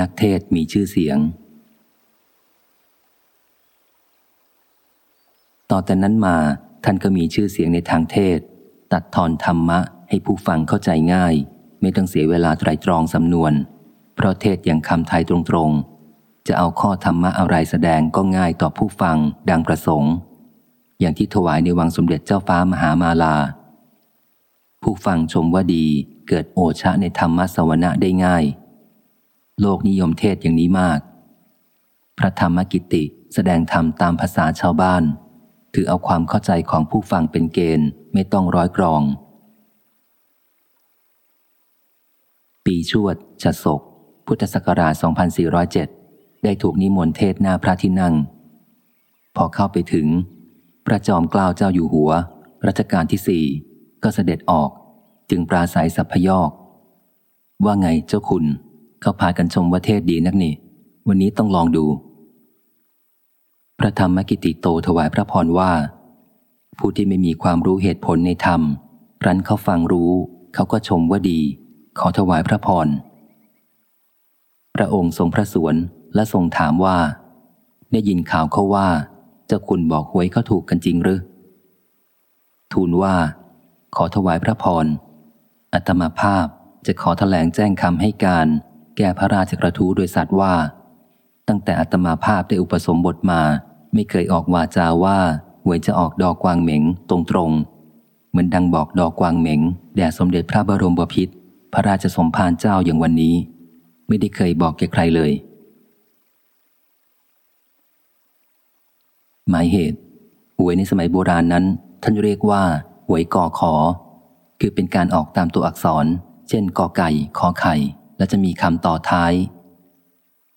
นักเทศมีชื่อเสียง ต่อแต่นั้นมาท่านก็มีชื่อเสียงในทางเทศ ตัดทอนธรรมะให้ผู้ฟังเข้าใจง่าย ไม่ต้องเสียเวลาไตรตรองสำนวน เพราะเทศอย่างคำไทยตรงๆ จะเอาข้อธรรมะอะไรแสดงก็ง่ายต่อผู้ฟังดังประสงค์ อย่างที่ถวายในวังสมเด็จเจ้าฟ้ามหามาลา ผู้ฟังชมว่าดีเกิดโอชะในธรรมะสวนะได้ง่าย โลกนิยมเทศอย่างนี้มาก พระธรรมกิติแสดงธรรมตามภาษาชาวบ้าน ถือเอาความเข้าใจของผู้ฟังเป็นเกณฑ์ไม่ต้องร้อยกรอง ปีชวดชศก พุทธศักราช 2407 ได้ถูกนิมนต์เทศหน้าพระที่นั่ง พอเข้าไปถึง พระจอมเกล้าเจ้าอยู่หัว รัชกาลที่สี่ก็เสด็จออกจึงปราศัยสัพพยอก ว่าไงเจ้าคุณ เขาพากันชมว่าเทศดีนักนี่ วันนี้ต้องลองดู พระธรรมกิติโตถวายพระพรว่า ผู้ที่ไม่มีความรู้เหตุผลในธรรม รันเขาฟังรู้ เขาก็ชมว่าดี ขอถวายพระพร พระองค์ทรงพระสวนและทรงถามว่า ได้ยินข่าวเขาว่า เจ้าคุณบอกหวยเขาถูกกันจริงหรือ ทูลว่า ขอถวายพระพรอัตมาภาพจะขอถแถลงแจ้งคำให้การ แก่พระราชกระทู้โดยสัตว์ว่า ตั้งแต่อัตมาภาพได้อุปสมบทมา ไม่เคยออกวาจาว่าหวยจะออกดอกกวางเหม็งตรงๆเหมือนดังบอกดอกกวางเหม็งแด่สมเด็จพระบรมบพิตรพระราชสมภารเจ้าอย่างวันนี้ ไม่ได้เคยบอกแก่ใครเลย หมายเหตุหวยในสมัยโบราณนั้น ท่านเรียกว่าหวยกอขอ คือเป็นการออกตามตัวอักษร เช่นกอไก่ขอไข่ และจะมีคำต่อท้าย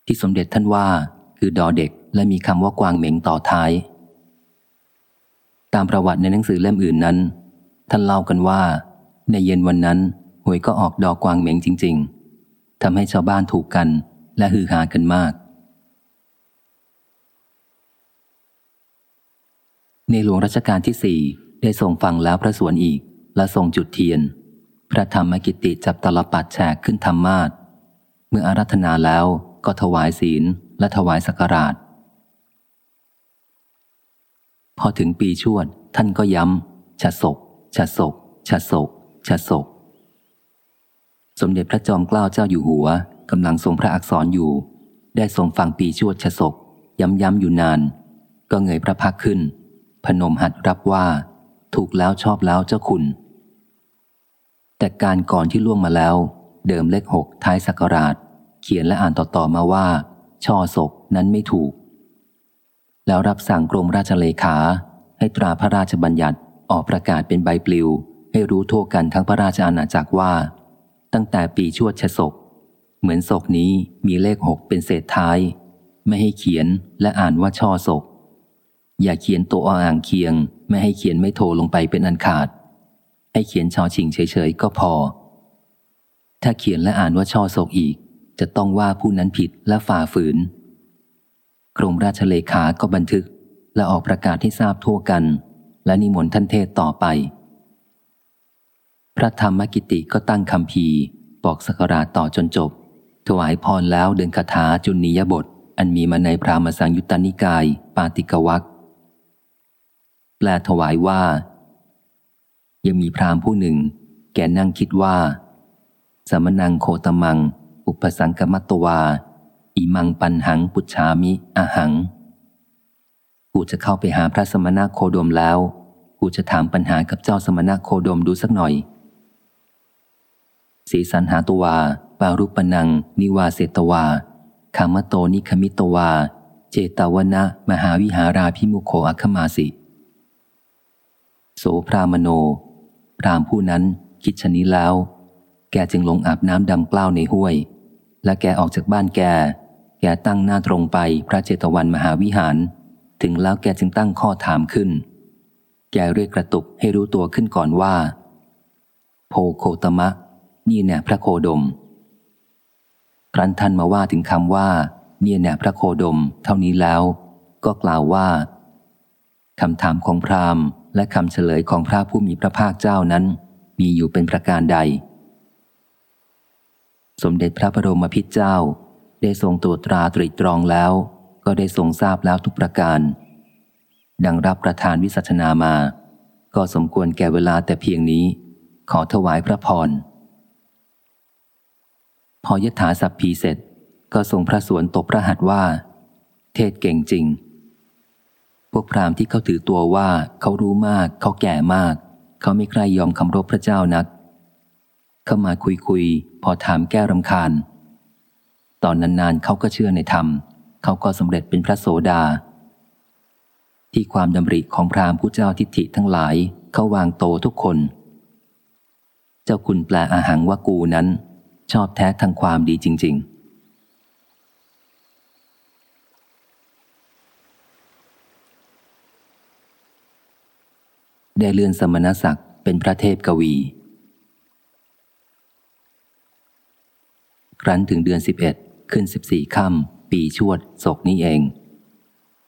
ที่สมเด็จท่านว่าคือดอเด็ก และมีคำว่ากวางเหม็งต่อท้าย ตามประวัติในหนังสือเล่มอื่นนั้น ท่านเล่ากันว่า ในเย็นวันนั้นหวยก็ออกดอกกวางเหม็งจริง ๆทำให้ชาวบ้านถูกกันและฮือฮากันมาก ในหลวงรัชกาลที่สี่ได้ทรงฟังแล้วพระสวนอีกและทรงจุดเทียน พระธรรมกิติจับตลปัดแฉกขึ้นธรรมาทเมื่ออารัธนาแล้วก็ถวายศีลและถวายสักการะพอถึงปีชวด ท่านก็ย้ำชะศกชะศกชะศกชะศก สมเด็จพระจอมเกล้าเจ้าอยู่หัวกำลังทรงพระอักษรอยู่ ได้ทรงฟังปีชวดชะศก ย้ำย้ำอยู่นาน ก็เงยพระพักขึ้น พนมหัดรับว่า ถูกแล้วชอบแล้วเจ้าคุณ แต่การก่อนที่ล่วงมาแล้ว เดิมเลขหกท้ายสักการาช เขียนและอ่านต่อๆมาว่า ช่อศกนั้นไม่ถูก แล้วรับสั่งกรมราชเลขา ให้ตราพระราชบัญญัติออกประกาศเป็นใบปลิว ให้รู้ทั่วกันทั้งพระราชอาณาจักรว่า ตั้งแต่ปีชวดชศก เหมือนศกนี้มีเลขหกเป็นเศษท้าย ไม่ให้เขียนและอ่านว่าช่อศก อย่าเขียนตัวอ่างเคียง ไม่ให้เขียนไม่โทลงไปเป็นอันขาด ให้เขียนชอชิงเฉยๆก็พอ ถ้าเขียนและอ่านว่าช่อศกอีก จะต้องว่าผู้นั้นผิดและฝ่าฝืน กรมราชเลขาก็บันทึกและออกประกาศให้ทราบทั่วกัน และนิมนต์ท่านเทศต่อไป พระธรรมกิติก็ตั้งคำพีบอกสกราต่อจนจบ ถวายพรแล้วเดินคาถาจุนียบท อันมีมาในพรามสังยุตตานิกาย ปาติกวักแปลถวายว่า ยังมีพราหมผู้หนึ่ง แกนั่งคิดว่า สมนังโคตมัง อุปสังกมัตตวา อิมังปันหังปุชามิอาหัง กูจะเข้าไปหาพระสมณะโคดมแล้ว กูจะถามปัญหากับเจ้าสมณะโคดมดูสักหน่อย สีสันหาตัวา ปารุปนัง นิวาเสตวาคามโตนิคมิตวา เจตาวนะ มหาวิหาราพิมุโคอัคมาสิ โสพรามโน พรามผู้นั้นคิดชนี้แล้ว แกจึงลงอาบน้ำดำกล้าวในห้วย และแกออกจากบ้านแก แกตั้งหน้าตรงไปพระเจตวันมหาวิหาร ถึงแล้วแกจึงตั้งข้อถามขึ้น แกเรียกกระตุกให้รู้ตัวขึ้นก่อนว่า โพโคตมะ นี่แน่พระโคดม ครั้นท่านมาว่าถึงคำว่า เนี่ยแน่พระโคดม เท่านี้แล้ว ก็กล่าวว่าคำถามของพราหมณ์ และคำเฉลยของพระผู้มีพระภาคเจ้านั้น มีอยู่เป็นประการใด สมเด็จพระบรมพิตรเจ้า ได้ทรงตรวจตราตรีตรองแล้ว ก็ได้ทรงทราบแล้วทุกประการ ดังรับประทานวิสัชนามา ก็สมควรแก่เวลาแต่เพียงนี้ ขอถวายพระพรพอยถาสัพพีเสร็จก็ทรงพระสวนตบพระหัตว่า เทศเก่งจริง วกพราหมณ์ที่เขาถือตัวว่าเขารู้มาก เขาแก่มาก เขาไม่ใครยอมคำรบพระเจ้านัก เข้ามาคุยคุยพอถามแก้รำคาญ ตอนนานๆเขาก็เชื่อในธรรม เขาก็สำเร็จเป็นพระโสดา ที่ความดำริของพราหมณ์ผู้เจ้าทิฏฐิทั้งหลายเขาวางโตทุกคน เจ้าคุณแปลอาหังว่ากูนั้น ชอบแท้ทางความดีจริง ๆ ได้เลื่อนสมณศักดิ์เป็นพระเทพกวี ครั้นถึงเดือน 11 ขึ้น 14ค่ำปีชวดศกนี้เอง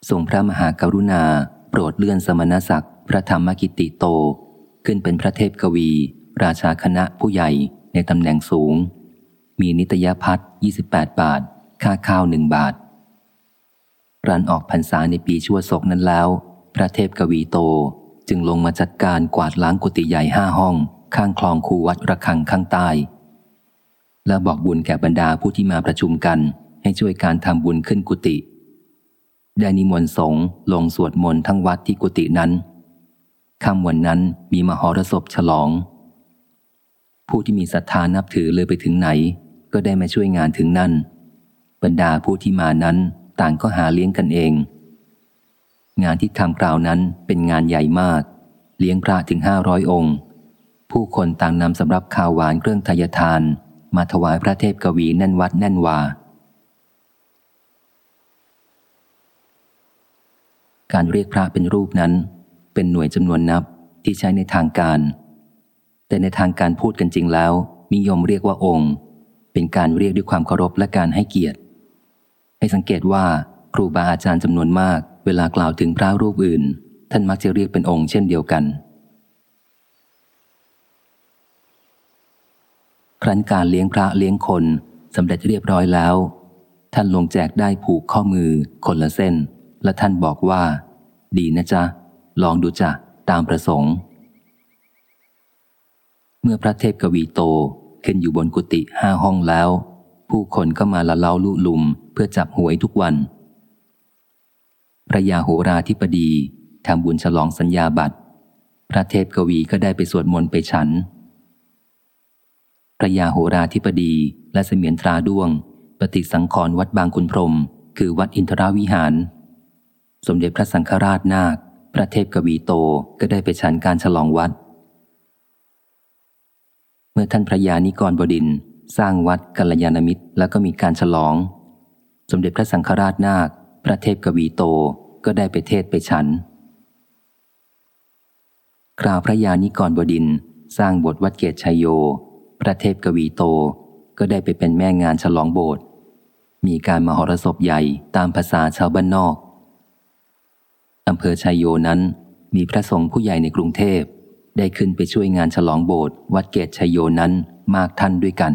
ทรงพระมหากรุณา โปรดเลื่อนสมณศักดิ์พระธรรมกิติโต ขึ้นเป็นพระเทพกวี ราชาคณะผู้ใหญ่ในตำแหน่งสูง มีนิตยพัฒน์28 บาท ค่าข้าวหนึ่งบาท รันออกพรรษาในปีชั่วศกนั้นแล้ว พระเทพกวีโต จึงลงมาจัดการกวาดล้างกุฏิใหญ่ห้าห้อง ข้างคลองคูวัดระฆังข้างใต้ และบอกบุญแก่บรรดาผู้ที่มาประชุมกัน ให้ช่วยการทำบุญขึ้นกุฏิได้นิมนต์สงฆ์ลงสวดมนต์ทั้งวัดที่กุฏินั้นค่ำวันนั้นมีมหรสพฉลอง ผู้ที่มีศรัทธานับถือเลยไปถึงไหน ก็ได้มาช่วยงานถึงนั่น บรรดาผู้ที่มานั้นต่างก็หาเลี้ยงกันเอง งานที่ทำกล่าวนั้นเป็นงานใหญ่มาก เลี้ยงพระถึงห้าร้อยองค์ ผู้คนต่างนำสำรับข้าวหวานเครื่องทายทาน มาถวายพระเทพกวีแน่นวัดแน่นวาการเรียกพระเป็นรูปนั้น เป็นหน่วยจำนวนนับที่ใช้ในทางการ แต่ในทางการพูดกันจริงแล้วนิยมเรียกว่าองค์ เป็นการเรียกด้วยความเคารพและการให้เกียรติ ให้สังเกตว่าครูบาอาจารย์จำนวนมาก เวลากล่าวถึงพระรูปอื่น ท่านมักจะเรียกเป็นองค์เช่นเดียวกัน ครั้นการเลี้ยงพระเลี้ยงคนสำเร็จเรียบร้อยแล้ว ท่านลงแจกได้ผูกข้อมือ คนละเส้น และท่านบอกว่า ดีนะจ๊ะ ลองดูจ้ะตามประสงค์ เมื่อพระเทพกวีโตขึ้นอยู่บนกุฏิห้าห้องแล้ว ผู้คนก็มาละเล่าลุลุมเพื่อจับหวยทุกวัน พระยาโหราธิปดีทำบุญฉลองสัญญาบัตร พระเทพกวีก็ได้ไปสวดมนต์ไปฉัน พระยาโหราธิปดีและเสมียนตราด้วง ปฏิสังขรณ์วัดบางคุณพรม คือวัดอินทราวิหาร สมเด็จพระสังฆราชนาค พระเทพกวีโตก็ได้ไปฉันการฉลองวัด เมื่อท่านพระยานิกรบดินสร้างวัดกัลยาณมิตรแล้วก็มีการฉลอง สมเด็จพระสังฆราชนาค ระเทพกวีโตก็ได้ไปเทศไปฉัน คราวพระยานิกรบดินสร้างบทวัดเกตชัยโย พระเทพกวีโตก็ได้ไปเป็นแม่งานฉลองโบสถ์มีการมหรสพใหญ่ตามภาษาชาวบ้านนอกอำเภอชัยโยนั้นมีพระสงฆ์ผู้ใหญ่ในกรุงเทพ ได้ขึ้นไปช่วยงานฉลองโบสถ์วัดเกตชัยโยนั้นมากท่านด้วยกัน